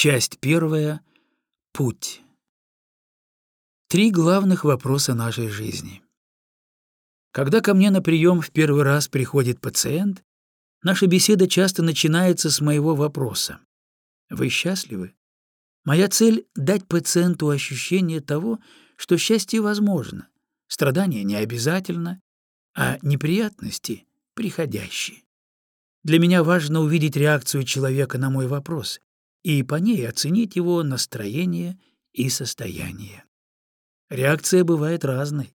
Часть первая. Путь. Три главных вопроса нашей жизни. Когда ко мне на прием в первый раз приходит пациент, наша беседа часто начинается с моего вопроса. Вы счастливы? Моя цель — дать пациенту ощущение того, что счастье возможно, страдания не обязательно, а неприятности — приходящие. Для меня важно увидеть реакцию человека на мой вопрос и по ней оценить его настроение и состояние. Реакция бывает разной.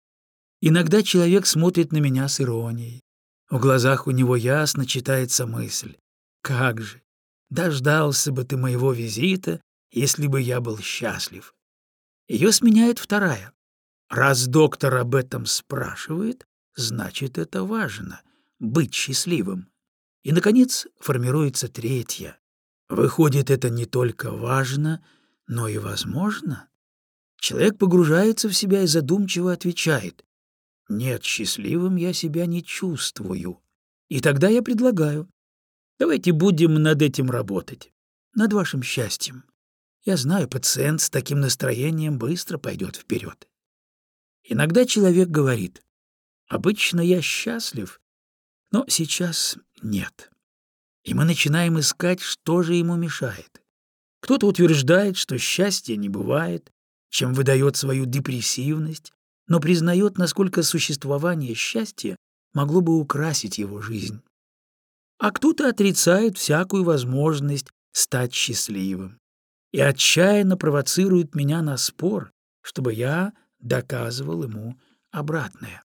Иногда человек смотрит на меня с иронией. В глазах у него ясно читается мысль. «Как же! Дождался бы ты моего визита, если бы я был счастлив». Ее сменяет вторая. Раз доктор об этом спрашивает, значит, это важно — быть счастливым. И, наконец, формируется третья. Выходит, это не только важно, но и возможно. Человек погружается в себя и задумчиво отвечает. «Нет, счастливым я себя не чувствую». И тогда я предлагаю. Давайте будем над этим работать. Над вашим счастьем. Я знаю, пациент с таким настроением быстро пойдет вперед. Иногда человек говорит, «Обычно я счастлив, но сейчас нет». И мы начинаем искать, что же ему мешает. Кто-то утверждает, что счастья не бывает, чем выдает свою депрессивность, но признает, насколько существование счастья могло бы украсить его жизнь. А кто-то отрицает всякую возможность стать счастливым и отчаянно провоцирует меня на спор, чтобы я доказывал ему обратное.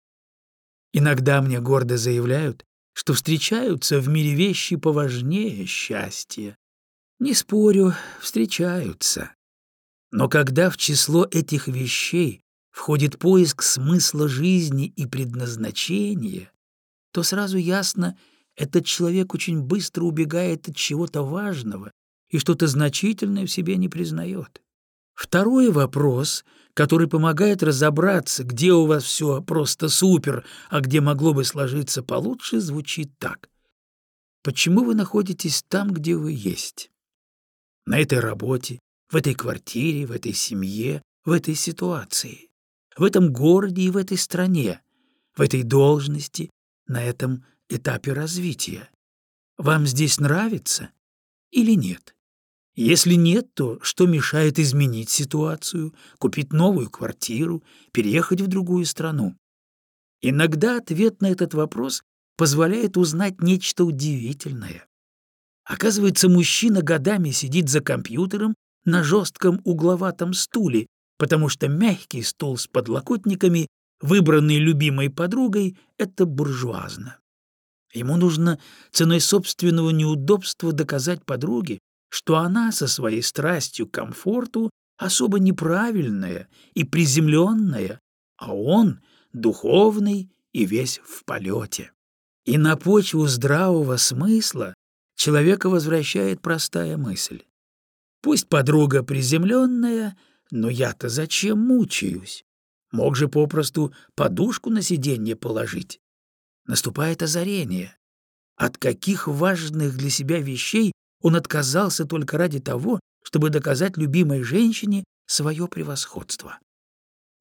Иногда мне гордо заявляют, что встречаются в мире вещи поважнее счастья. Не спорю, встречаются. Но когда в число этих вещей входит поиск смысла жизни и предназначения, то сразу ясно, этот человек очень быстро убегает от чего-то важного и что-то значительное в себе не признает. Второй вопрос, который помогает разобраться, где у вас все просто супер, а где могло бы сложиться получше, звучит так. Почему вы находитесь там, где вы есть? На этой работе, в этой квартире, в этой семье, в этой ситуации, в этом городе и в этой стране, в этой должности, на этом этапе развития. Вам здесь нравится или нет? Если нет, то что мешает изменить ситуацию, купить новую квартиру, переехать в другую страну? Иногда ответ на этот вопрос позволяет узнать нечто удивительное. Оказывается, мужчина годами сидит за компьютером на жестком угловатом стуле, потому что мягкий стул с подлокотниками, выбранный любимой подругой, — это буржуазно. Ему нужно ценой собственного неудобства доказать подруге, что она со своей страстью к комфорту особо неправильная и приземленная, а он духовный и весь в полете. И на почву здравого смысла человека возвращает простая мысль. Пусть подруга приземленная, но я-то зачем мучаюсь? Мог же попросту подушку на сиденье положить. Наступает озарение. От каких важных для себя вещей он отказался только ради того, чтобы доказать любимой женщине свое превосходство.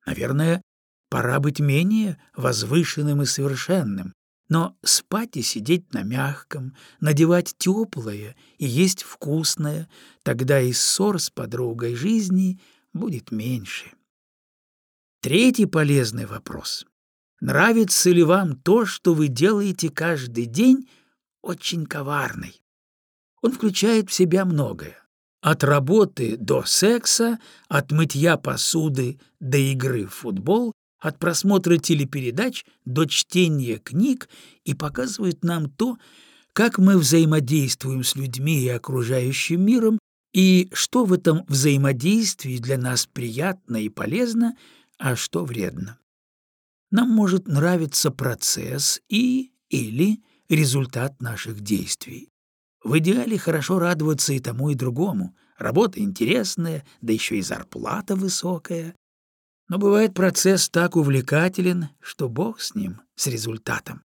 Наверное, пора быть менее возвышенным и совершенным, но спать и сидеть на мягком, надевать теплое и есть вкусное, тогда и ссор с подругой жизни будет меньше. Третий полезный вопрос. Нравится ли вам то, что вы делаете каждый день, очень коварный? Он включает в себя многое. От работы до секса, от мытья посуды до игры в футбол, от просмотра телепередач до чтения книг и показывает нам то, как мы взаимодействуем с людьми и окружающим миром, и что в этом взаимодействии для нас приятно и полезно, а что вредно. Нам может нравиться процесс и или результат наших действий. В идеале хорошо радоваться и тому, и другому. Работа интересная, да еще и зарплата высокая. Но бывает процесс так увлекателен, что бог с ним, с результатом.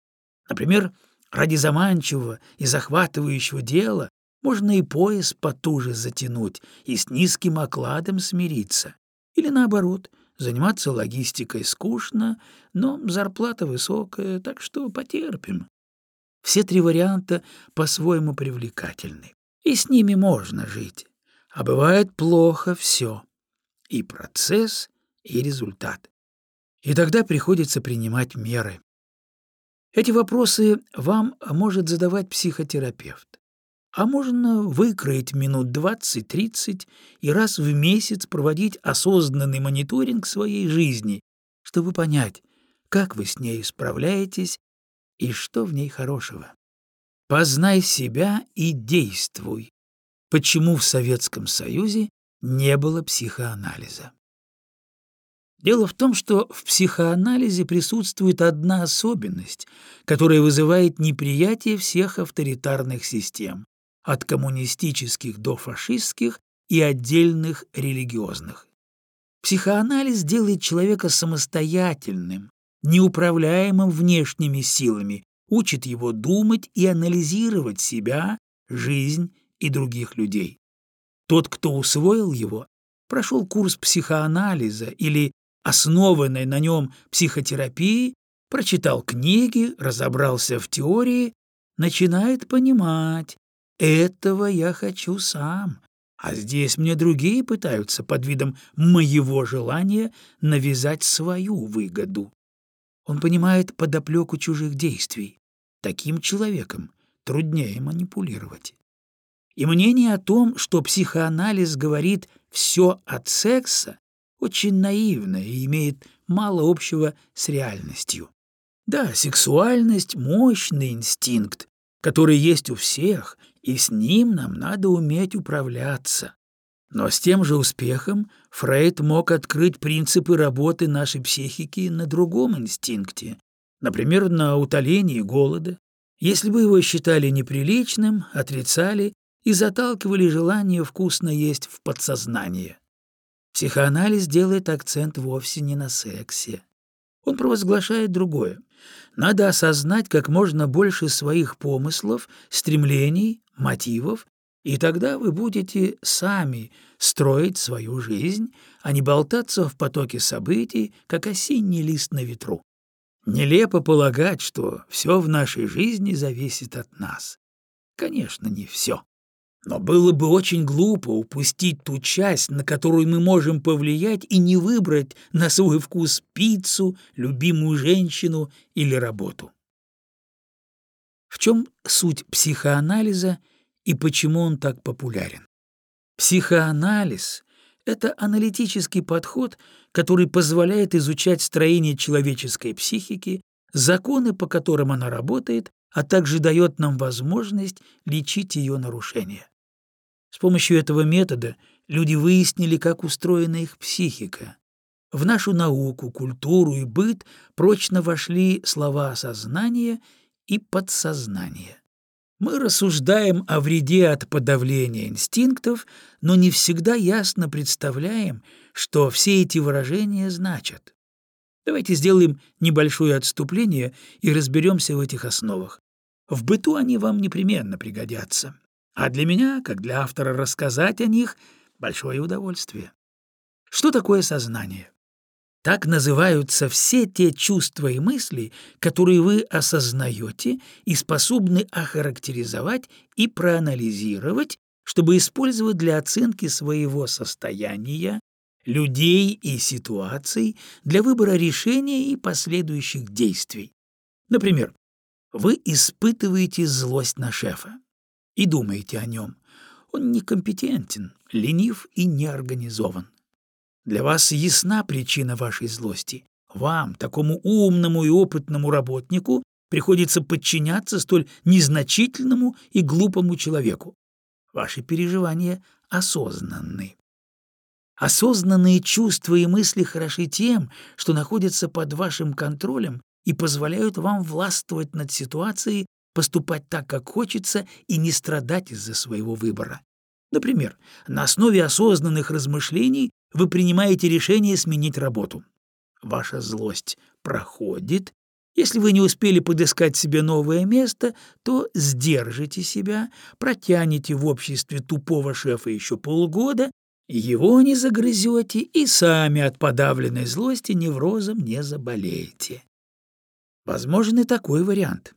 Например, ради заманчивого и захватывающего дела Можно и пояс потуже затянуть, и с низким окладом смириться. Или наоборот, заниматься логистикой скучно, но зарплата высокая, так что потерпим. Все три варианта по-своему привлекательны, и с ними можно жить. А бывает плохо все — и процесс, и результат. И тогда приходится принимать меры. Эти вопросы вам может задавать психотерапевт. А можно выкроить минут 20-30 и раз в месяц проводить осознанный мониторинг своей жизни, чтобы понять, как вы с ней справляетесь и что в ней хорошего. Познай себя и действуй. Почему в Советском Союзе не было психоанализа? Дело в том, что в психоанализе присутствует одна особенность, которая вызывает неприятие всех авторитарных систем, от коммунистических до фашистских и отдельных религиозных. Психоанализ делает человека самостоятельным, неуправляемым внешними силами, учит его думать и анализировать себя, жизнь и других людей. Тот, кто усвоил его, прошел курс психоанализа или основанной на нем психотерапии, прочитал книги, разобрался в теории, начинает понимать, этого я хочу сам, а здесь мне другие пытаются под видом моего желания навязать свою выгоду. Он понимает подоплеку чужих действий. Таким человеком труднее манипулировать. И мнение о том, что психоанализ говорит все от секса, очень наивно и имеет мало общего с реальностью. Да, сексуальность — мощный инстинкт, который есть у всех, и с ним нам надо уметь управляться. Но с тем же успехом Фрейд мог открыть принципы работы нашей психики на другом инстинкте, например, на утолении голода. Если бы его считали неприличным, отрицали и заталкивали желание вкусно есть в подсознание. Психоанализ делает акцент вовсе не на сексе. Он провозглашает другое. Надо осознать как можно больше своих помыслов, стремлений, мотивов, и тогда вы будете сами строить свою жизнь, а не болтаться в потоке событий, как осенний лист на ветру. Нелепо полагать, что все в нашей жизни зависит от нас. Конечно, не все. Но было бы очень глупо упустить ту часть, на которую мы можем повлиять, и не выбрать на свой вкус пиццу, любимую женщину или работу. В чем суть психоанализа и почему он так популярен? Психоанализ — это аналитический подход, который позволяет изучать строение человеческой психики, законы, по которым она работает, а также дает нам возможность лечить ее нарушения. С помощью этого метода люди выяснили, как устроена их психика. В нашу науку, культуру и быт прочно вошли слова сознания и подсознания. Мы рассуждаем о вреде от подавления инстинктов, но не всегда ясно представляем, что все эти выражения значат. Давайте сделаем небольшое отступление и разберемся в этих основах. В быту они вам непременно пригодятся. А для меня, как для автора, рассказать о них — большое удовольствие. Что такое сознание? Так называются все те чувства и мысли, которые вы осознаете и способны охарактеризовать и проанализировать, чтобы использовать для оценки своего состояния, людей и ситуаций, для выбора решения и последующих действий. Например, вы испытываете злость на шефа и думаете о нем. Он некомпетентен, ленив и неорганизован. Для вас ясна причина вашей злости. Вам, такому умному и опытному работнику, приходится подчиняться столь незначительному и глупому человеку. Ваши переживания осознанны. Осознанные чувства и мысли хороши тем, что находятся под вашим контролем и позволяют вам властвовать над ситуацией поступать так, как хочется, и не страдать из-за своего выбора. Например, на основе осознанных размышлений вы принимаете решение сменить работу. Ваша злость проходит, Если вы не успели подыскать себе новое место, то сдержите себя, протянете в обществе тупого шефа еще полгода, его не загрызете и сами от подавленной злости неврозом не заболеете. Возможен и такой вариант.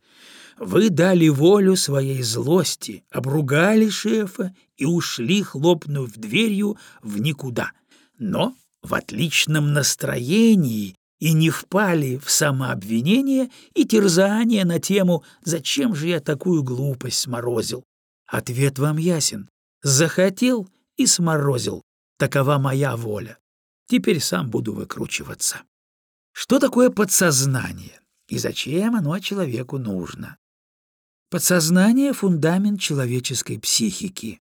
Вы дали волю своей злости, обругали шефа и ушли, хлопнув дверью в никуда. Но в отличном настроении и не впали в самообвинение и терзание на тему «Зачем же я такую глупость сморозил?» Ответ вам ясен. Захотел и сморозил. Такова моя воля. Теперь сам буду выкручиваться. Что такое подсознание и зачем оно человеку нужно? Подсознание — фундамент человеческой психики.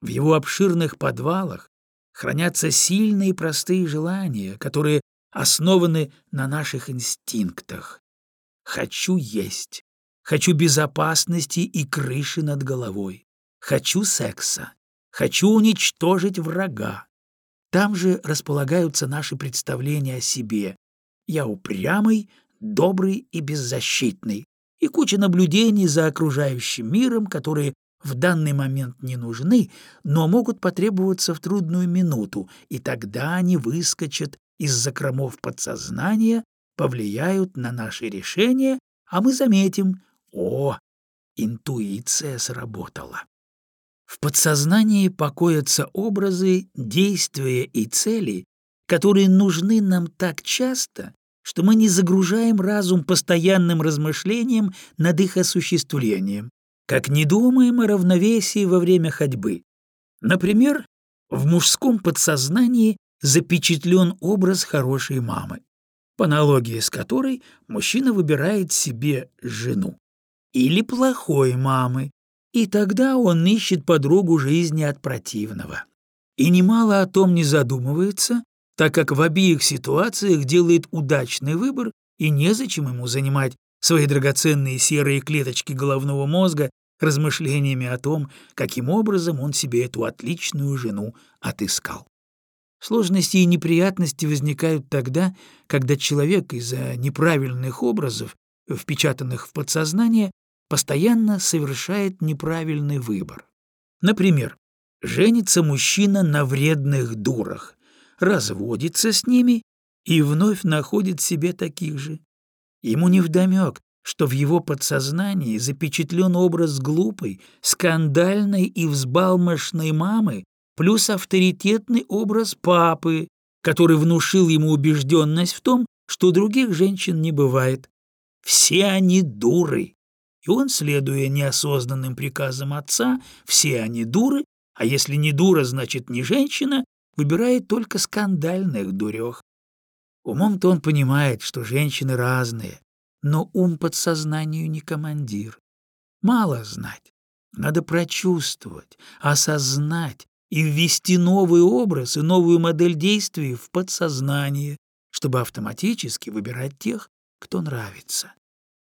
В его обширных подвалах хранятся сильные и простые желания, которые основаны на наших инстинктах. Хочу есть, хочу безопасности и крыши над головой, хочу секса, хочу уничтожить врага. Там же располагаются наши представления о себе. Я упрямый, добрый и беззащитный, и куча наблюдений за окружающим миром, которые в данный момент не нужны, но могут потребоваться в трудную минуту, и тогда они выскочат из закромов подсознания, повлияют на наши решения, а мы заметим — о, интуиция сработала. В подсознании покоятся образы, действия и цели, которые нужны нам так часто, что мы не загружаем разум постоянным размышлением над их осуществлением, как не думаем о равновесии во время ходьбы. Например, в мужском подсознании запечатлен образ хорошей мамы, по аналогии с которой мужчина выбирает себе жену. Или плохой мамы, и тогда он ищет подругу жизни от противного. И немало о том не задумывается, так как в обеих ситуациях делает удачный выбор и незачем ему занимать свои драгоценные серые клеточки головного мозга размышлениями о том, каким образом он себе эту отличную жену отыскал. Сложности и неприятности возникают тогда, когда человек из-за неправильных образов, впечатанных в подсознание, постоянно совершает неправильный выбор. Например, женится мужчина на вредных дурах, разводится с ними и вновь находит себе таких же. Ему невдомёк, что в его подсознании запечатлен образ глупой, скандальной и взбалмошной мамы плюс авторитетный образ папы, который внушил ему убежденность в том, что других женщин не бывает. Все они дуры. И он, следуя неосознанным приказам отца, все они дуры, а если не дура, значит не женщина, выбирает только скандальных дурех. Умом-то он понимает, что женщины разные, но ум подсознанию не командир. Мало знать, надо прочувствовать, осознать и ввести новый образ и новую модель действий в подсознание, чтобы автоматически выбирать тех, кто нравится.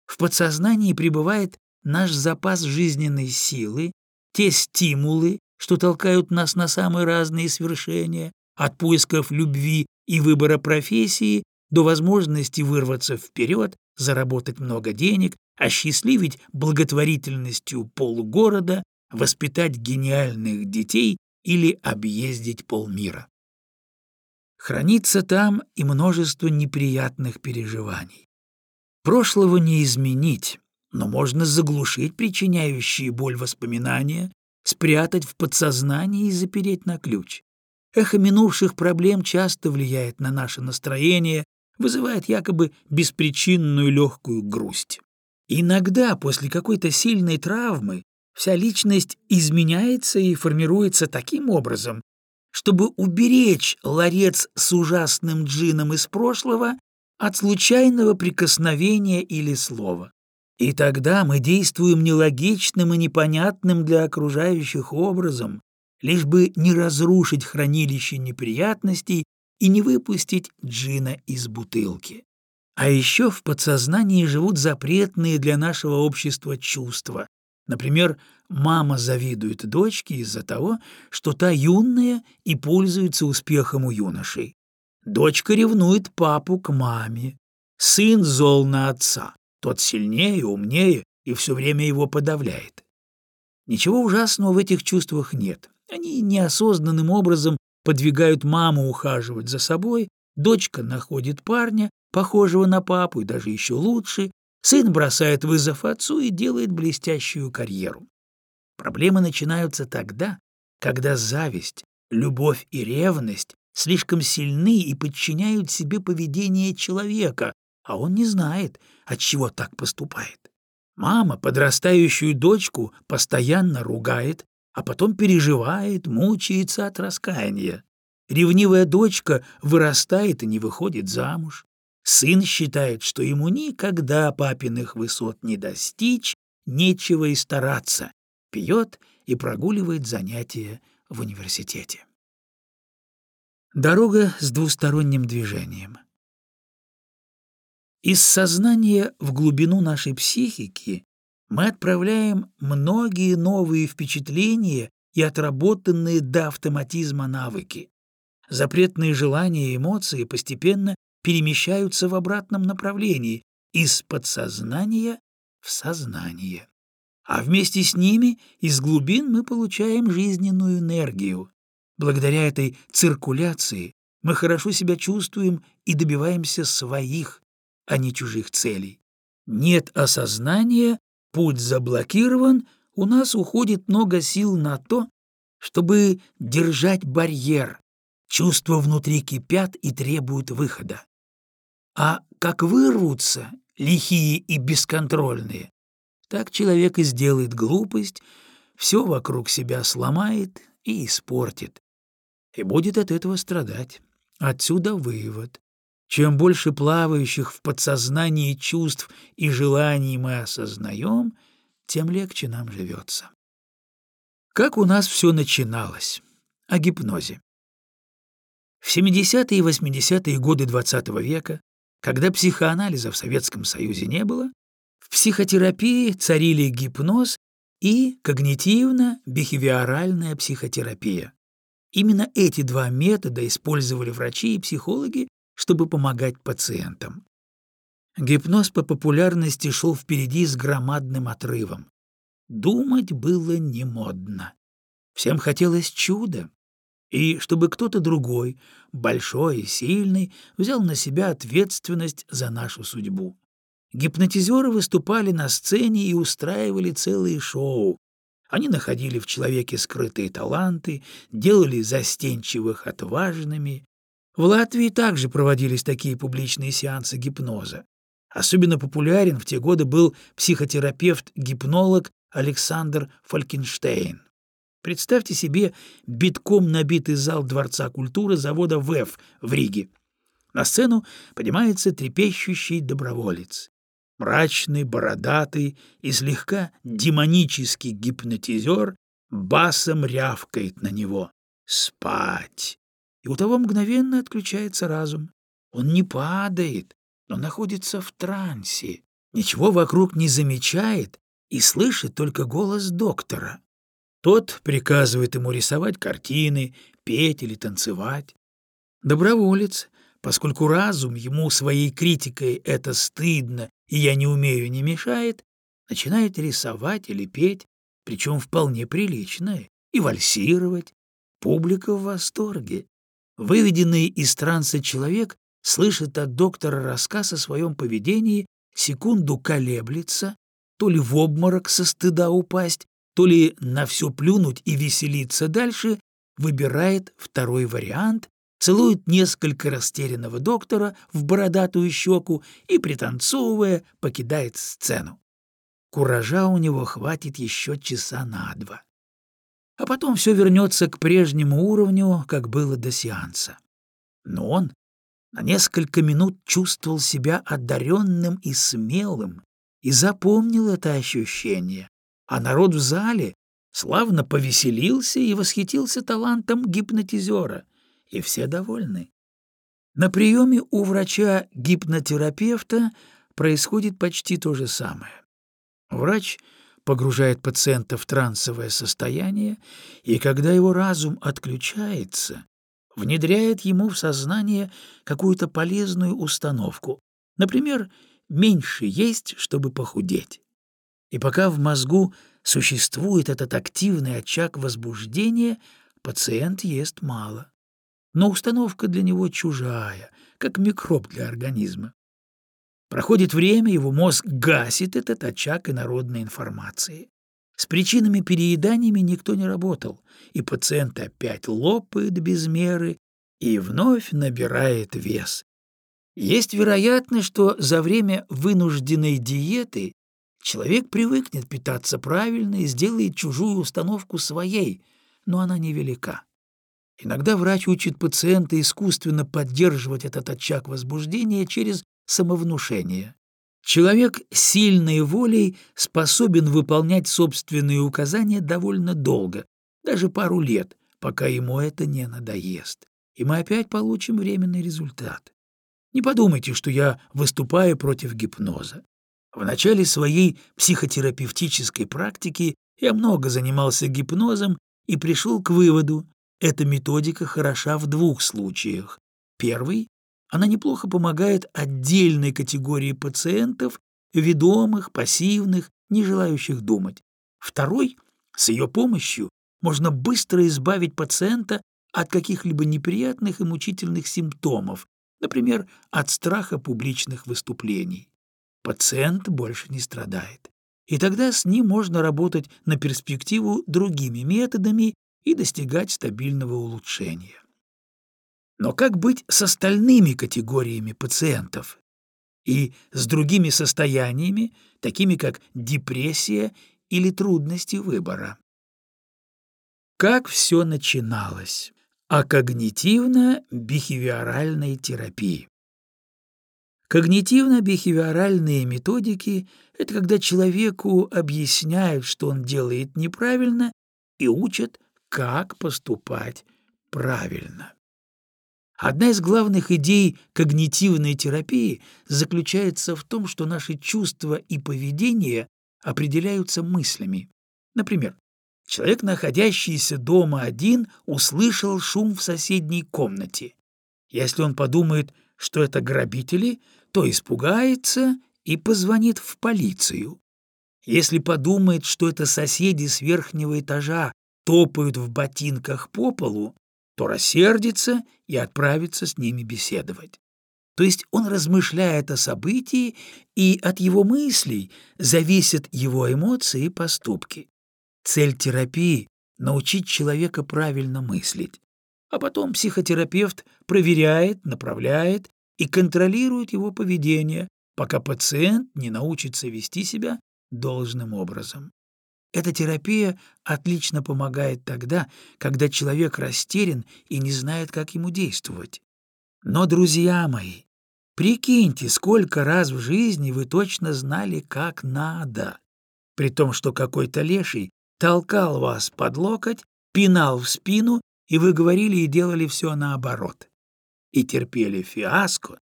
В подсознании пребывает наш запас жизненной силы, те стимулы, что толкают нас на самые разные свершения, от поисков любви и выбора профессии до возможности вырваться вперед заработать много денег, осчастливить благотворительностью полгорода, воспитать гениальных детей или объездить полмира. Хранится там и множество неприятных переживаний. Прошлого не изменить, но можно заглушить причиняющие боль воспоминания, спрятать в подсознании и запереть на ключ. Эхо минувших проблем часто влияет на наше настроение, вызывает якобы беспричинную легкую грусть. Иногда после какой-то сильной травмы вся личность изменяется и формируется таким образом, чтобы уберечь ларец с ужасным джином из прошлого от случайного прикосновения или слова. И тогда мы действуем нелогичным и непонятным для окружающих образом, лишь бы не разрушить хранилище неприятностей и не выпустить джина из бутылки. А еще в подсознании живут запретные для нашего общества чувства. Например, мама завидует дочке из-за того, что та юная и пользуется успехом у юношей. Дочка ревнует папу к маме. Сын зол на отца. тот сильнее, умнее и все время его подавляет. Ничего ужасного в этих чувствах нет. Они неосознанным образом подвигают маму ухаживать за собой, дочка находит парня, похожего на папу и даже еще лучше, сын бросает вызов отцу и делает блестящую карьеру. Проблемы начинаются тогда, когда зависть, любовь и ревность слишком сильны и подчиняют себе поведение человека, а он не знает, от чего так поступает. Мама подрастающую дочку постоянно ругает, а потом переживает, мучается от раскаяния. Ревнивая дочка вырастает и не выходит замуж. Сын считает, что ему никогда папиных высот не достичь, нечего и стараться, пьет и прогуливает занятия в университете. Дорога с двусторонним движением. Из сознания в глубину нашей психики мы отправляем многие новые впечатления и отработанные до автоматизма навыки. Запретные желания и эмоции постепенно перемещаются в обратном направлении из подсознания в сознание. А вместе с ними из глубин мы получаем жизненную энергию. Благодаря этой циркуляции мы хорошо себя чувствуем и добиваемся своих, а не чужих целей. Нет осознания, путь заблокирован, у нас уходит много сил на то, чтобы держать барьер. Чувства внутри кипят и требуют выхода. А как вырвутся, лихие и бесконтрольные, так человек и сделает глупость, все вокруг себя сломает и испортит. И будет от этого страдать. Отсюда вывод. Чем больше плавающих в подсознании чувств и желаний мы осознаем, тем легче нам живется. Как у нас все начиналось? О гипнозе. В 70-е и 80-е годы XX -го века, когда психоанализа в Советском Союзе не было, в психотерапии царили гипноз и когнитивно-бихевиоральная психотерапия. Именно эти два метода использовали врачи и психологи чтобы помогать пациентам. Гипноз по популярности шел впереди с громадным отрывом. Думать было не модно. Всем хотелось чуда. И чтобы кто-то другой, большой и сильный, взял на себя ответственность за нашу судьбу. Гипнотизеры выступали на сцене и устраивали целые шоу. Они находили в человеке скрытые таланты, делали застенчивых отважными, в Латвии также проводились такие публичные сеансы гипноза. Особенно популярен в те годы был психотерапевт-гипнолог Александр Фалькенштейн. Представьте себе битком набитый зал Дворца культуры завода ВЭФ в Риге. На сцену поднимается трепещущий доброволец. Мрачный, бородатый и слегка демонический гипнотизер басом рявкает на него. «Спать! У того мгновенно отключается разум. Он не падает, но находится в трансе, ничего вокруг не замечает и слышит только голос доктора. Тот приказывает ему рисовать картины, петь или танцевать. Доброволец, поскольку разум ему своей критикой это стыдно и я не умею не мешает, начинает рисовать или петь, причем вполне прилично, и вальсировать. Публика в восторге. Выведенный из транса человек слышит от доктора рассказ о своем поведении, секунду колеблется, то ли в обморок со стыда упасть, то ли на все плюнуть и веселиться дальше, выбирает второй вариант, целует несколько растерянного доктора в бородатую щеку и, пританцовывая, покидает сцену. Куража у него хватит еще часа на два а потом все вернется к прежнему уровню, как было до сеанса. Но он на несколько минут чувствовал себя одаренным и смелым и запомнил это ощущение, а народ в зале славно повеселился и восхитился талантом гипнотизера, и все довольны. На приеме у врача-гипнотерапевта происходит почти то же самое. Врач — погружает пациента в трансовое состояние, и когда его разум отключается, внедряет ему в сознание какую-то полезную установку, например, меньше есть, чтобы похудеть. И пока в мозгу существует этот активный очаг возбуждения, пациент ест мало. Но установка для него чужая, как микроб для организма. Проходит время, его мозг гасит этот очаг инородной информации. С причинами перееданиями никто не работал, и пациент опять лопает без меры и вновь набирает вес. Есть вероятность, что за время вынужденной диеты человек привыкнет питаться правильно и сделает чужую установку своей, но она невелика. Иногда врач учит пациента искусственно поддерживать этот очаг возбуждения через самовнушение. Человек сильной волей способен выполнять собственные указания довольно долго, даже пару лет, пока ему это не надоест. И мы опять получим временный результат. Не подумайте, что я выступаю против гипноза. В начале своей психотерапевтической практики я много занимался гипнозом и пришел к выводу, эта методика хороша в двух случаях. Первый она неплохо помогает отдельной категории пациентов, ведомых, пассивных, не желающих думать. Второй, с ее помощью можно быстро избавить пациента от каких-либо неприятных и мучительных симптомов, например, от страха публичных выступлений. Пациент больше не страдает. И тогда с ним можно работать на перспективу другими методами и достигать стабильного улучшения. Но как быть с остальными категориями пациентов? И с другими состояниями, такими как депрессия или трудности выбора? Как все начиналось? О когнитивно-бихевиоральной терапии. Когнитивно-бихевиоральные методики — это когда человеку объясняют, что он делает неправильно, и учат, как поступать правильно. Одна из главных идей когнитивной терапии заключается в том, что наши чувства и поведение определяются мыслями. Например, человек, находящийся дома один, услышал шум в соседней комнате. Если он подумает, что это грабители, то испугается и позвонит в полицию. Если подумает, что это соседи с верхнего этажа топают в ботинках по полу, то рассердится и отправится с ними беседовать. То есть он размышляет о событии, и от его мыслей зависят его эмоции и поступки. Цель терапии — научить человека правильно мыслить. А потом психотерапевт проверяет, направляет и контролирует его поведение, пока пациент не научится вести себя должным образом. Эта терапия отлично помогает тогда, когда человек растерян и не знает, как ему действовать. Но, друзья мои, прикиньте, сколько раз в жизни вы точно знали, как надо, при том, что какой-то леший толкал вас под локоть, пинал в спину, и вы говорили и делали все наоборот. И терпели фиаско,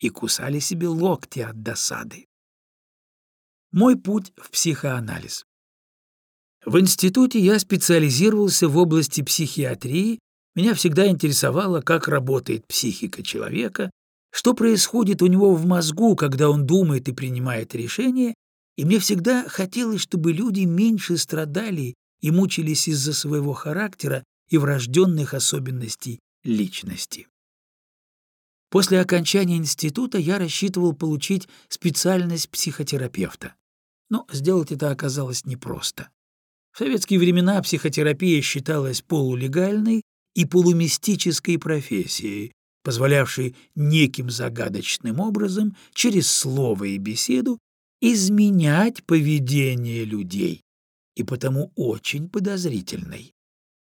и кусали себе локти от досады. Мой путь в психоанализ. В институте я специализировался в области психиатрии, меня всегда интересовало, как работает психика человека, что происходит у него в мозгу, когда он думает и принимает решения, и мне всегда хотелось, чтобы люди меньше страдали и мучились из-за своего характера и врожденных особенностей личности. После окончания института я рассчитывал получить специальность психотерапевта. Но сделать это оказалось непросто. В советские времена психотерапия считалась полулегальной и полумистической профессией, позволявшей неким загадочным образом через слово и беседу изменять поведение людей, и потому очень подозрительной.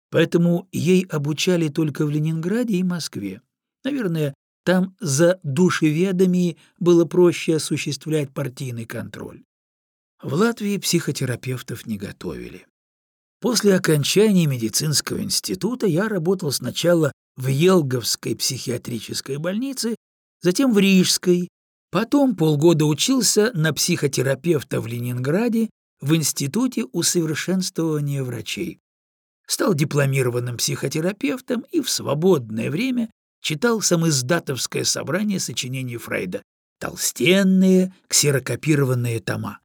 Поэтому ей обучали только в Ленинграде и Москве. Наверное, там за душеведами было проще осуществлять партийный контроль. В Латвии психотерапевтов не готовили. После окончания медицинского института я работал сначала в Елговской психиатрической больнице, затем в Рижской, потом полгода учился на психотерапевта в Ленинграде в Институте усовершенствования врачей. Стал дипломированным психотерапевтом и в свободное время читал самиздатовское собрание сочинений Фрейда толстенные ксерокопированные тома.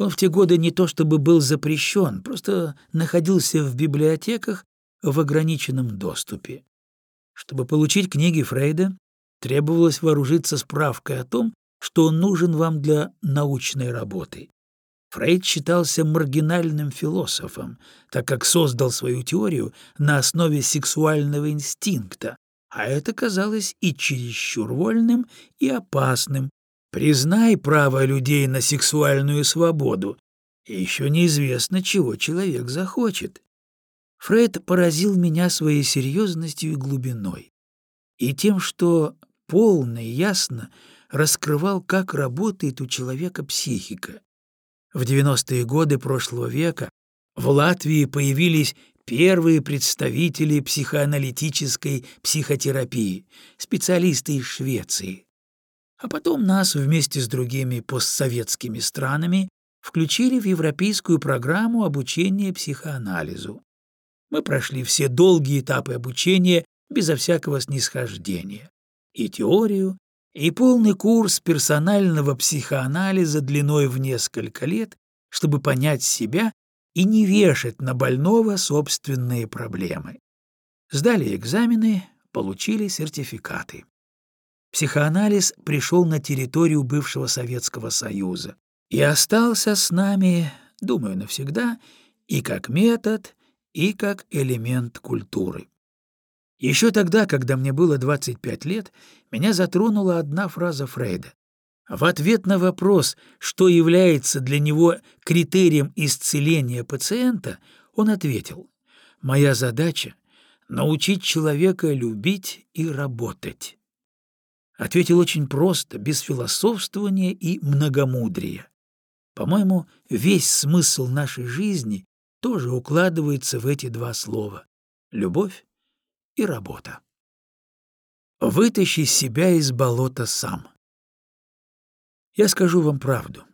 Он в те годы не то чтобы был запрещен, просто находился в библиотеках в ограниченном доступе. Чтобы получить книги Фрейда, требовалось вооружиться справкой о том, что он нужен вам для научной работы. Фрейд считался маргинальным философом, так как создал свою теорию на основе сексуального инстинкта, а это казалось и чересчур вольным, и опасным. Признай право людей на сексуальную свободу, и еще неизвестно, чего человек захочет. Фрейд поразил меня своей серьезностью и глубиной, и тем, что полно и ясно раскрывал, как работает у человека психика. В 90-е годы прошлого века в Латвии появились первые представители психоаналитической психотерапии, специалисты из Швеции. А потом нас вместе с другими постсоветскими странами включили в европейскую программу обучения психоанализу. Мы прошли все долгие этапы обучения безо всякого снисхождения. И теорию, и полный курс персонального психоанализа длиной в несколько лет, чтобы понять себя и не вешать на больного собственные проблемы. Сдали экзамены, получили сертификаты. Психоанализ пришел на территорию бывшего Советского Союза и остался с нами, думаю, навсегда, и как метод, и как элемент культуры. Еще тогда, когда мне было 25 лет, меня затронула одна фраза Фрейда. В ответ на вопрос, что является для него критерием исцеления пациента, он ответил, «Моя задача — научить человека любить и работать». Ответил очень просто, без философствования и многомудрия. По-моему, весь смысл нашей жизни тоже укладывается в эти два слова — любовь и работа. Вытащи себя из болота сам. Я скажу вам правду.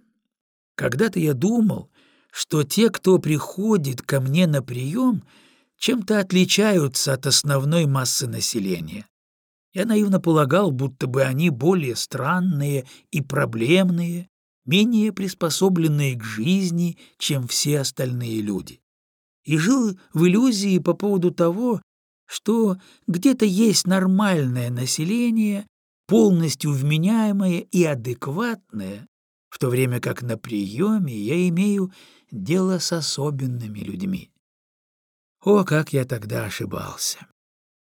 Когда-то я думал, что те, кто приходит ко мне на прием, чем-то отличаются от основной массы населения. Я наивно полагал, будто бы они более странные и проблемные, менее приспособленные к жизни, чем все остальные люди. И жил в иллюзии по поводу того, что где-то есть нормальное население, полностью вменяемое и адекватное, в то время как на приеме я имею дело с особенными людьми. О, как я тогда ошибался!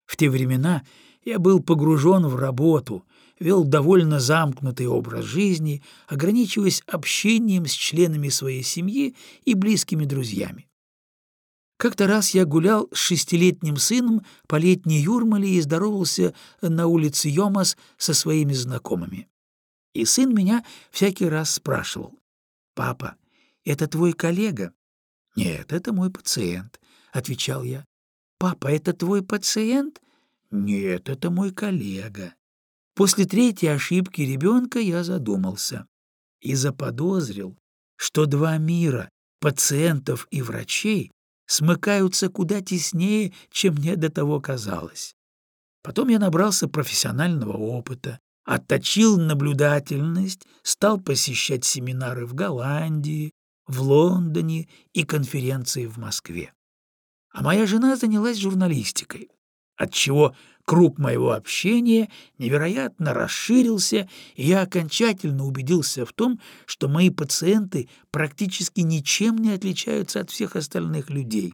В те времена я был погружен в работу, вел довольно замкнутый образ жизни, ограничиваясь общением с членами своей семьи и близкими друзьями. Как-то раз я гулял с шестилетним сыном по летней Юрмале и здоровался на улице Йомас со своими знакомыми. И сын меня всякий раз спрашивал, «Папа, это твой коллега?» «Нет, это мой пациент», — отвечал я. «Папа, это твой пациент?» «Нет, это мой коллега». После третьей ошибки ребенка я задумался и заподозрил, что два мира, пациентов и врачей, смыкаются куда теснее, чем мне до того казалось. Потом я набрался профессионального опыта, отточил наблюдательность, стал посещать семинары в Голландии, в Лондоне и конференции в Москве. А моя жена занялась журналистикой, отчего круг моего общения невероятно расширился, и я окончательно убедился в том, что мои пациенты практически ничем не отличаются от всех остальных людей.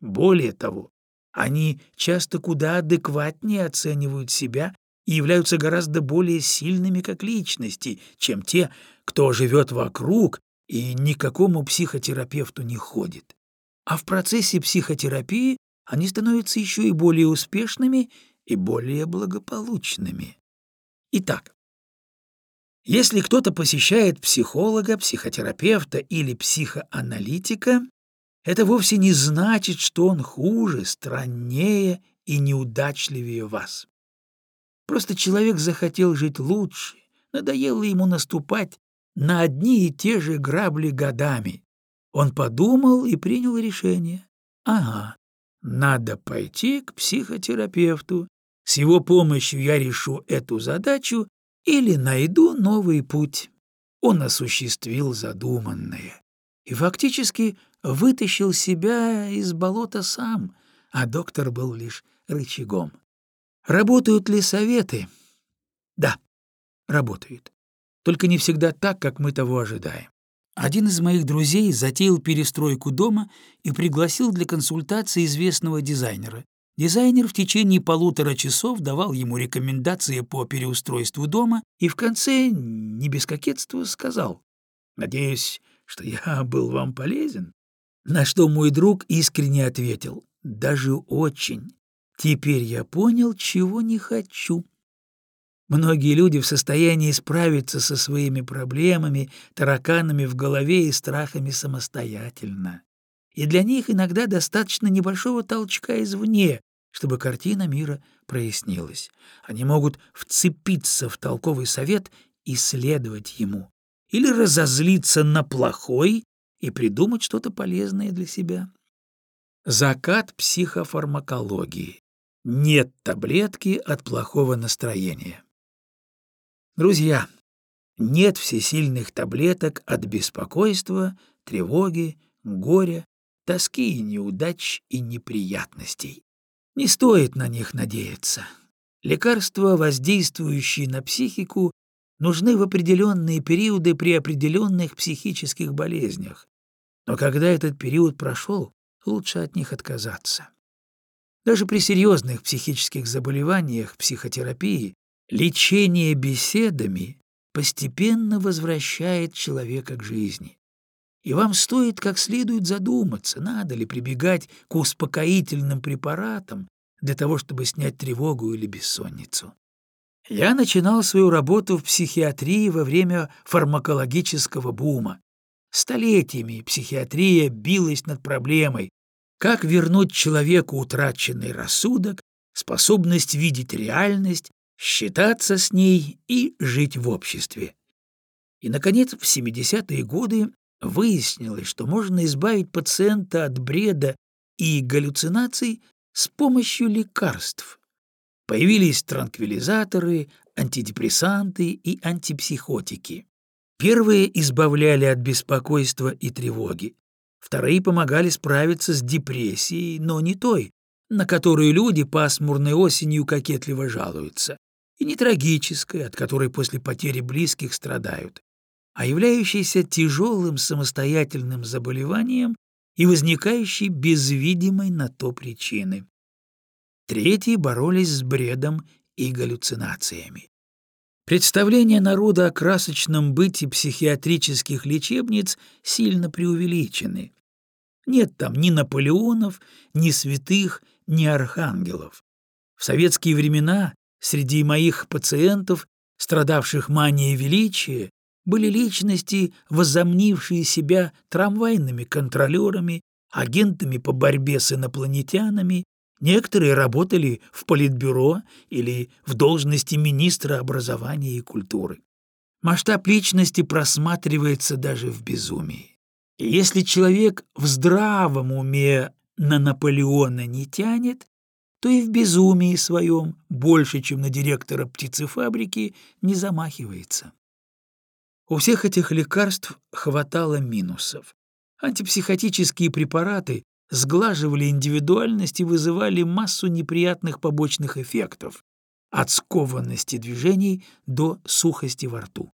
Более того, они часто куда адекватнее оценивают себя и являются гораздо более сильными как личности, чем те, кто живет вокруг и никакому психотерапевту не ходит. А в процессе психотерапии они становятся еще и более успешными и более благополучными. Итак, если кто-то посещает психолога, психотерапевта или психоаналитика, это вовсе не значит, что он хуже, страннее и неудачливее вас. Просто человек захотел жить лучше, надоело ему наступать на одни и те же грабли годами. Он подумал и принял решение. Ага, надо пойти к психотерапевту с его помощью я решу эту задачу или найду новый путь. Он осуществил задуманное и фактически вытащил себя из болота сам, а доктор был лишь рычагом. Работают ли советы? Да, работают. Только не всегда так, как мы того ожидаем. Один из моих друзей затеял перестройку дома и пригласил для консультации известного дизайнера. Дизайнер в течение полутора часов давал ему рекомендации по переустройству дома и в конце, не без кокетства, сказал «Надеюсь, что я был вам полезен?» На что мой друг искренне ответил «Даже очень. Теперь я понял, чего не хочу». Многие люди в состоянии справиться со своими проблемами, тараканами в голове и страхами самостоятельно. И для них иногда достаточно небольшого толчка извне, чтобы картина мира прояснилась. Они могут вцепиться в толковый совет и следовать ему, или разозлиться на плохой и придумать что-то полезное для себя. Закат психофармакологии. Нет таблетки от плохого настроения. Друзья, нет всесильных таблеток от беспокойства, тревоги, горя, тоски и неудач и неприятностей. Не стоит на них надеяться. Лекарства, воздействующие на психику, нужны в определенные периоды при определенных психических болезнях. Но когда этот период прошел, лучше от них отказаться. Даже при серьезных психических заболеваниях психотерапии Лечение беседами постепенно возвращает человека к жизни. И вам стоит как следует задуматься, надо ли прибегать к успокоительным препаратам для того, чтобы снять тревогу или бессонницу. Я начинал свою работу в психиатрии во время фармакологического бума. Столетиями психиатрия билась над проблемой, как вернуть человеку утраченный рассудок, способность видеть реальность считаться с ней и жить в обществе. И, наконец, в 70-е годы выяснилось, что можно избавить пациента от бреда и галлюцинаций с помощью лекарств. Появились транквилизаторы, антидепрессанты и антипсихотики. Первые избавляли от беспокойства и тревоги, вторые помогали справиться с депрессией, но не той, на которую люди пасмурной осенью кокетливо жалуются, и не трагической, от которой после потери близких страдают, а являющейся тяжелым самостоятельным заболеванием и возникающей без видимой на то причины. Третьи боролись с бредом и галлюцинациями. Представления народа о красочном быте психиатрических лечебниц сильно преувеличены. Нет там ни Наполеонов, ни святых, ни архангелов. В советские времена Среди моих пациентов, страдавших манией величия, были личности, возомнившие себя трамвайными контролерами, агентами по борьбе с инопланетянами, некоторые работали в политбюро или в должности министра образования и культуры. Масштаб личности просматривается даже в безумии. И если человек в здравом уме на Наполеона не тянет, то и в безумии своем больше, чем на директора птицефабрики, не замахивается. У всех этих лекарств хватало минусов. Антипсихотические препараты сглаживали индивидуальность и вызывали массу неприятных побочных эффектов, от скованности движений до сухости во рту.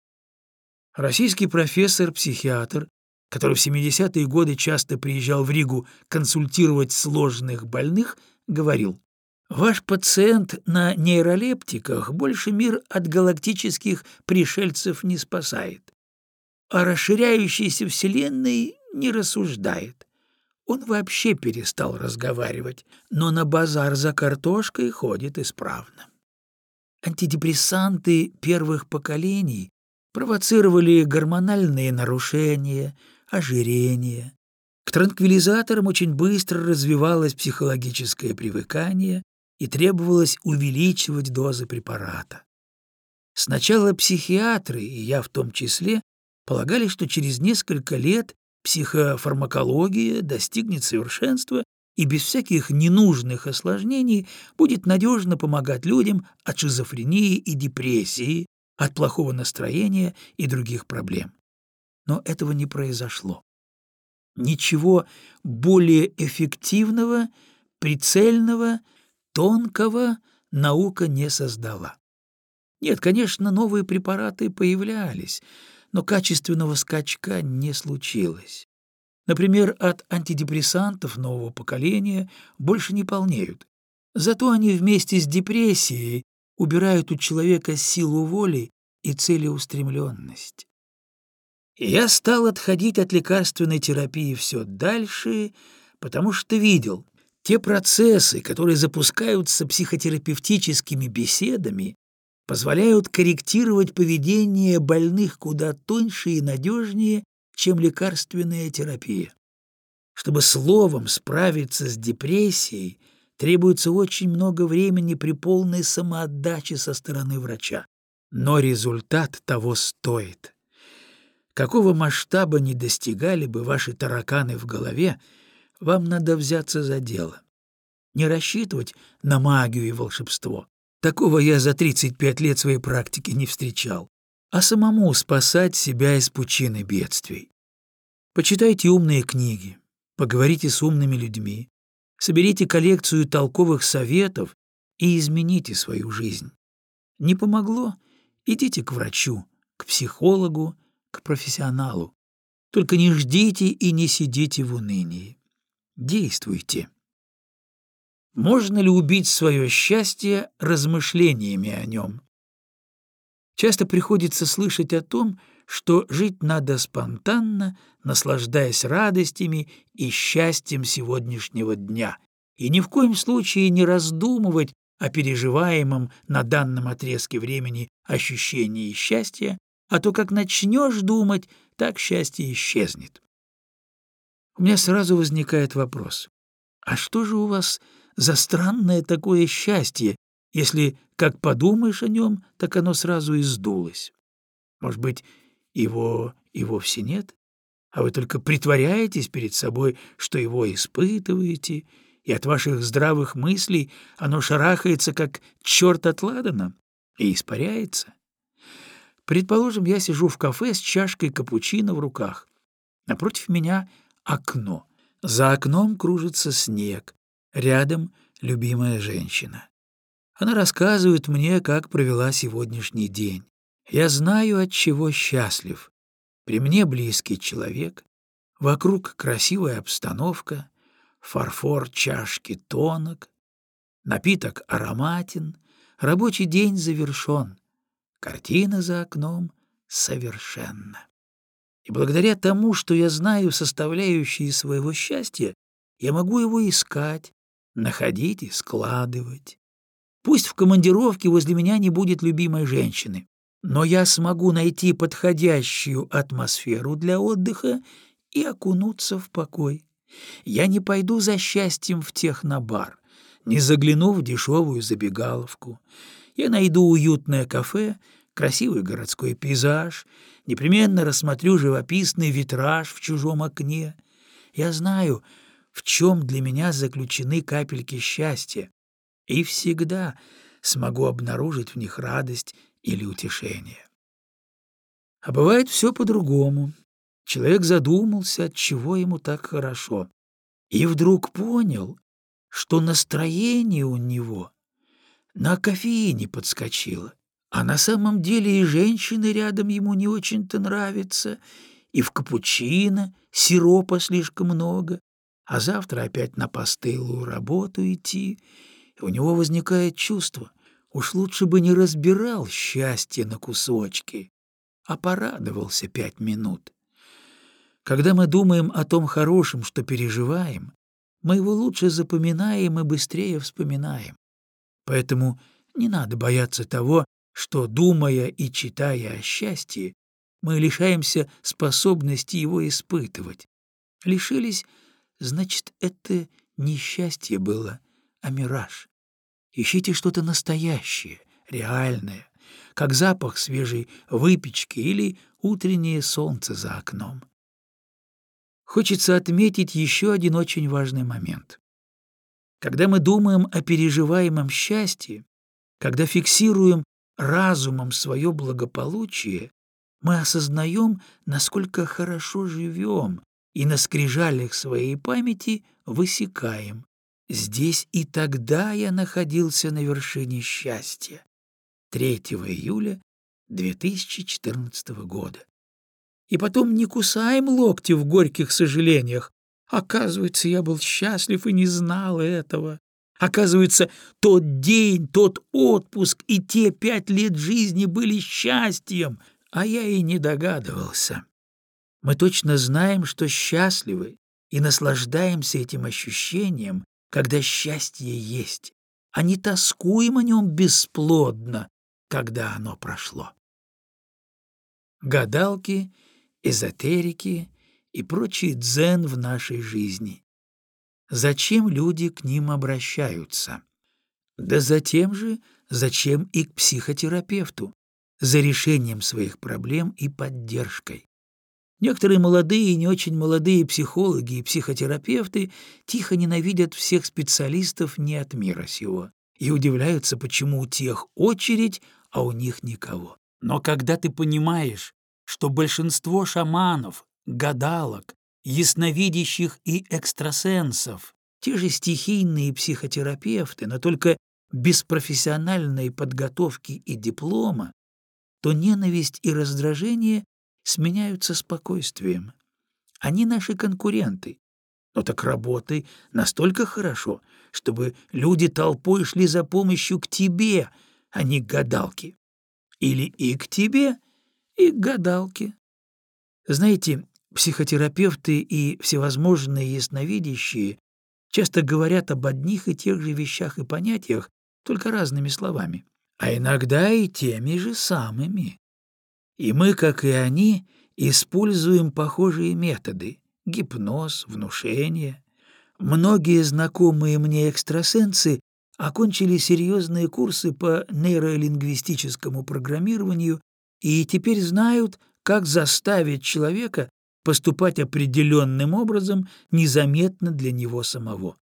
Российский профессор-психиатр, который в 70-е годы часто приезжал в Ригу консультировать сложных больных, говорил, Ваш пациент на нейролептиках больше мир от галактических пришельцев не спасает. О расширяющейся Вселенной не рассуждает. Он вообще перестал разговаривать, но на базар за картошкой ходит исправно. Антидепрессанты первых поколений провоцировали гормональные нарушения, ожирение. К транквилизаторам очень быстро развивалось психологическое привыкание, и требовалось увеличивать дозы препарата. Сначала психиатры, и я в том числе, полагали, что через несколько лет психофармакология достигнет совершенства и без всяких ненужных осложнений будет надежно помогать людям от шизофрении и депрессии, от плохого настроения и других проблем. Но этого не произошло. Ничего более эффективного, прицельного, тонкого наука не создала. Нет, конечно, новые препараты появлялись, но качественного скачка не случилось. Например, от антидепрессантов нового поколения больше не полнеют. Зато они вместе с депрессией убирают у человека силу воли и целеустремленность. Я стал отходить от лекарственной терапии все дальше, потому что видел, те процессы, которые запускаются психотерапевтическими беседами, позволяют корректировать поведение больных куда тоньше и надежнее, чем лекарственная терапия. Чтобы словом справиться с депрессией, требуется очень много времени при полной самоотдаче со стороны врача. Но результат того стоит. Какого масштаба не достигали бы ваши тараканы в голове, вам надо взяться за дело. Не рассчитывать на магию и волшебство. Такого я за 35 лет своей практики не встречал. А самому спасать себя из пучины бедствий. Почитайте умные книги, поговорите с умными людьми, соберите коллекцию толковых советов и измените свою жизнь. Не помогло? Идите к врачу, к психологу, к профессионалу. Только не ждите и не сидите в унынии. Действуйте. Можно ли убить свое счастье размышлениями о нем? Часто приходится слышать о том, что жить надо спонтанно, наслаждаясь радостями и счастьем сегодняшнего дня, и ни в коем случае не раздумывать о переживаемом на данном отрезке времени ощущении счастья, а то как начнешь думать, так счастье исчезнет. У меня сразу возникает вопрос, а что же у вас за странное такое счастье, если, как подумаешь о нем, так оно сразу и сдулось? Может быть, его и вовсе нет, а вы только притворяетесь перед собой, что его испытываете, и от ваших здравых мыслей оно шарахается, как черт от ладана, и испаряется? Предположим, я сижу в кафе с чашкой капучино в руках. Напротив меня окно. За окном кружится снег. Рядом любимая женщина. Она рассказывает мне, как провела сегодняшний день. Я знаю, от чего счастлив. При мне близкий человек, вокруг красивая обстановка, фарфор чашки тонок, напиток ароматен, рабочий день завершен, картина за окном совершенна. И благодаря тому, что я знаю составляющие своего счастья, я могу его искать, находить и складывать. Пусть в командировке возле меня не будет любимой женщины, но я смогу найти подходящую атмосферу для отдыха и окунуться в покой. Я не пойду за счастьем в технобар, не загляну в дешевую забегаловку. Я найду уютное кафе, красивый городской пейзаж, непременно рассмотрю живописный витраж в чужом окне. Я знаю, в чем для меня заключены капельки счастья, и всегда смогу обнаружить в них радость или утешение. А бывает все по-другому. Человек задумался, от чего ему так хорошо, и вдруг понял, что настроение у него на кофеине подскочило. А на самом деле и женщины рядом ему не очень-то нравятся, и в капучино сиропа слишком много, а завтра опять на постылую работу идти. И у него возникает чувство, Уж лучше бы не разбирал счастье на кусочки, а порадовался пять минут. Когда мы думаем о том хорошем, что переживаем, мы его лучше запоминаем и быстрее вспоминаем. Поэтому не надо бояться того, что, думая и читая о счастье, мы лишаемся способности его испытывать. Лишились, значит, это не счастье было, а мираж. Ищите что-то настоящее, реальное, как запах свежей выпечки или утреннее солнце за окном. Хочется отметить еще один очень важный момент. Когда мы думаем о переживаемом счастье, когда фиксируем разумом свое благополучие, мы осознаем, насколько хорошо живем, и на скрижалях своей памяти высекаем. Здесь и тогда я находился на вершине счастья. 3 июля 2014 года. И потом не кусаем локти в горьких сожалениях. Оказывается, я был счастлив и не знал этого. Оказывается, тот день, тот отпуск и те пять лет жизни были счастьем, а я и не догадывался. Мы точно знаем, что счастливы, и наслаждаемся этим ощущением, когда счастье есть, а не тоскуем о нем бесплодно, когда оно прошло. Гадалки, эзотерики и прочий дзен в нашей жизни. Зачем люди к ним обращаются? Да затем же, зачем и к психотерапевту, за решением своих проблем и поддержкой. Некоторые молодые и не очень молодые психологи и психотерапевты тихо ненавидят всех специалистов не от мира сего и удивляются, почему у тех очередь, а у них никого. Но когда ты понимаешь, что большинство шаманов, гадалок, ясновидящих и экстрасенсов, те же стихийные психотерапевты, но только без профессиональной подготовки и диплома, то ненависть и раздражение сменяются спокойствием. Они наши конкуренты. Но так работай настолько хорошо, чтобы люди толпой шли за помощью к тебе, а не к гадалке. Или и к тебе, и к гадалке. Знаете, психотерапевты и всевозможные ясновидящие часто говорят об одних и тех же вещах и понятиях, только разными словами, а иногда и теми же самыми. И мы, как и они, используем похожие методы — гипноз, внушение. Многие знакомые мне экстрасенсы окончили серьезные курсы по нейролингвистическому программированию и теперь знают, как заставить человека поступать определенным образом незаметно для него самого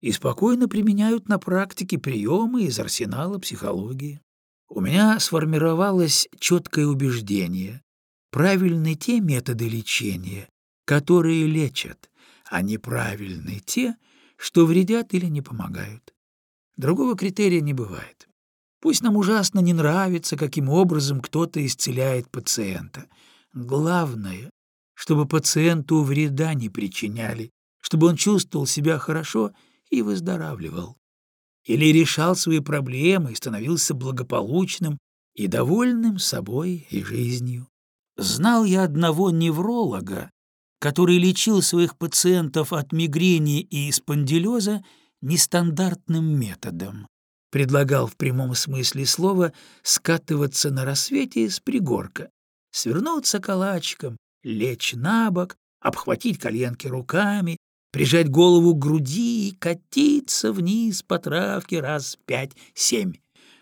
и спокойно применяют на практике приемы из арсенала психологии. У меня сформировалось четкое убеждение. Правильны те методы лечения, которые лечат, а неправильны те, что вредят или не помогают. Другого критерия не бывает. Пусть нам ужасно не нравится, каким образом кто-то исцеляет пациента. Главное, чтобы пациенту вреда не причиняли, чтобы он чувствовал себя хорошо и выздоравливал или решал свои проблемы и становился благополучным и довольным собой и жизнью. Знал я одного невролога, который лечил своих пациентов от мигрени и спондилеза нестандартным методом. Предлагал в прямом смысле слова скатываться на рассвете с пригорка, свернуться калачиком, лечь на бок, обхватить коленки руками, прижать голову к груди и катиться вниз по травке раз пять-семь.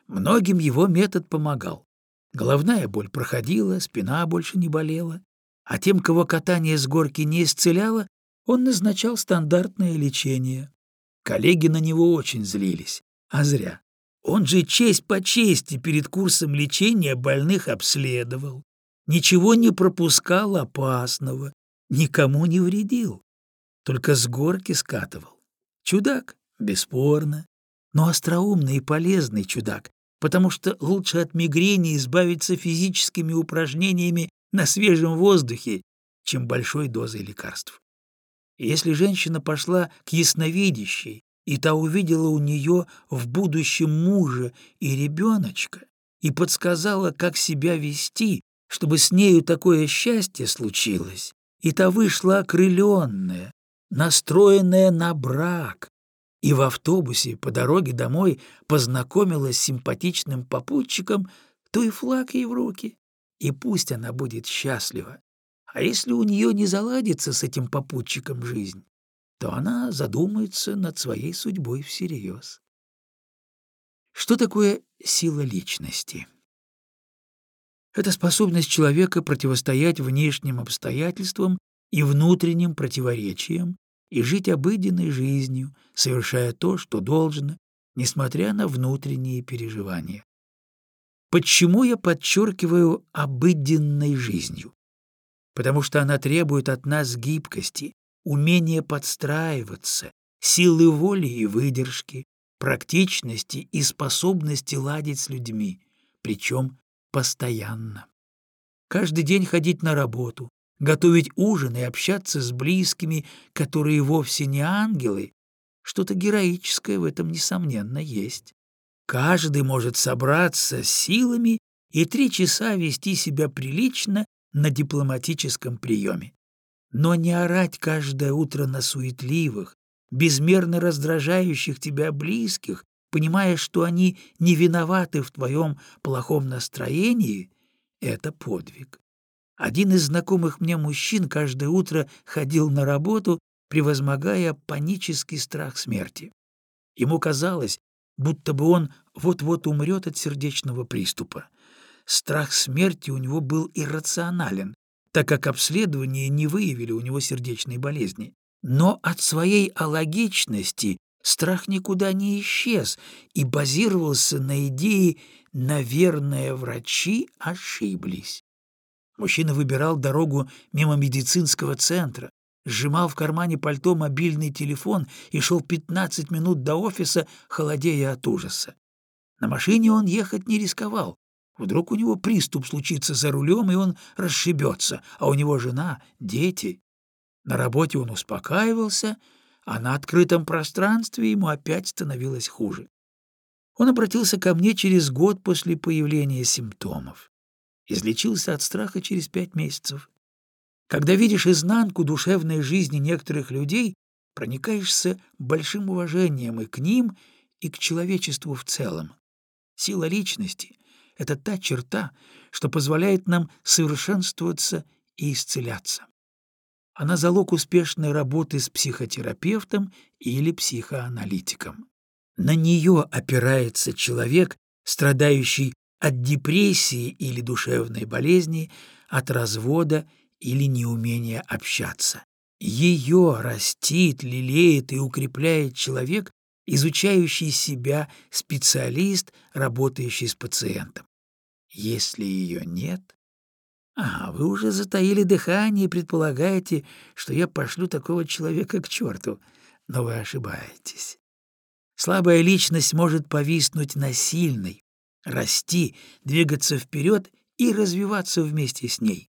Многим его метод помогал. Головная боль проходила, спина больше не болела. А тем, кого катание с горки не исцеляло, он назначал стандартное лечение. Коллеги на него очень злились, а зря. Он же честь по чести перед курсом лечения больных обследовал, ничего не пропускал опасного, никому не вредил только с горки скатывал. Чудак, бесспорно, но остроумный и полезный чудак, потому что лучше от мигрени избавиться физическими упражнениями на свежем воздухе, чем большой дозой лекарств. если женщина пошла к ясновидящей, и та увидела у нее в будущем мужа и ребеночка, и подсказала, как себя вести, чтобы с нею такое счастье случилось, и та вышла окрыленная, настроенная на брак, и в автобусе по дороге домой познакомилась с симпатичным попутчиком, то и флаг ей в руки, и пусть она будет счастлива. А если у нее не заладится с этим попутчиком жизнь, то она задумается над своей судьбой всерьез. Что такое сила личности? Это способность человека противостоять внешним обстоятельствам и внутренним противоречиям и жить обыденной жизнью, совершая то, что должно, несмотря на внутренние переживания. Почему я подчеркиваю обыденной жизнью? Потому что она требует от нас гибкости, умения подстраиваться, силы воли и выдержки, практичности и способности ладить с людьми, причем постоянно. Каждый день ходить на работу, готовить ужин и общаться с близкими, которые вовсе не ангелы, что-то героическое в этом, несомненно, есть. Каждый может собраться с силами и три часа вести себя прилично на дипломатическом приеме. Но не орать каждое утро на суетливых, безмерно раздражающих тебя близких, понимая, что они не виноваты в твоем плохом настроении, это подвиг. Один из знакомых мне мужчин каждое утро ходил на работу, превозмогая панический страх смерти. Ему казалось, будто бы он вот-вот умрет от сердечного приступа. Страх смерти у него был иррационален, так как обследования не выявили у него сердечной болезни. Но от своей алогичности страх никуда не исчез и базировался на идее «наверное, врачи ошиблись». Мужчина выбирал дорогу мимо медицинского центра, сжимал в кармане пальто мобильный телефон и шел 15 минут до офиса, холодея от ужаса. На машине он ехать не рисковал. Вдруг у него приступ случится за рулем, и он расшибется, а у него жена, дети. На работе он успокаивался, а на открытом пространстве ему опять становилось хуже. Он обратился ко мне через год после появления симптомов. Излечился от страха через пять месяцев. Когда видишь изнанку душевной жизни некоторых людей, проникаешься большим уважением и к ним, и к человечеству в целом. Сила личности — это та черта, что позволяет нам совершенствоваться и исцеляться. Она залог успешной работы с психотерапевтом или психоаналитиком. На нее опирается человек, страдающий от депрессии или душевной болезни, от развода или неумения общаться. Ее растит, лелеет и укрепляет человек, изучающий себя специалист, работающий с пациентом. Если ее нет, а, вы уже затаили дыхание и предполагаете, что я пошлю такого человека к черту, но вы ошибаетесь. Слабая личность может повиснуть на сильной, расти, двигаться вперед и развиваться вместе с ней.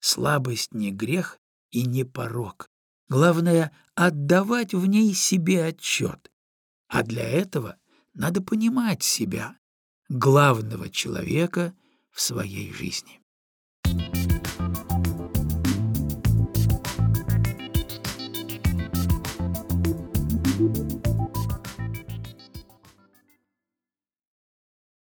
Слабость не грех и не порок. Главное — отдавать в ней себе отчет. А для этого надо понимать себя, главного человека в своей жизни. Thank you.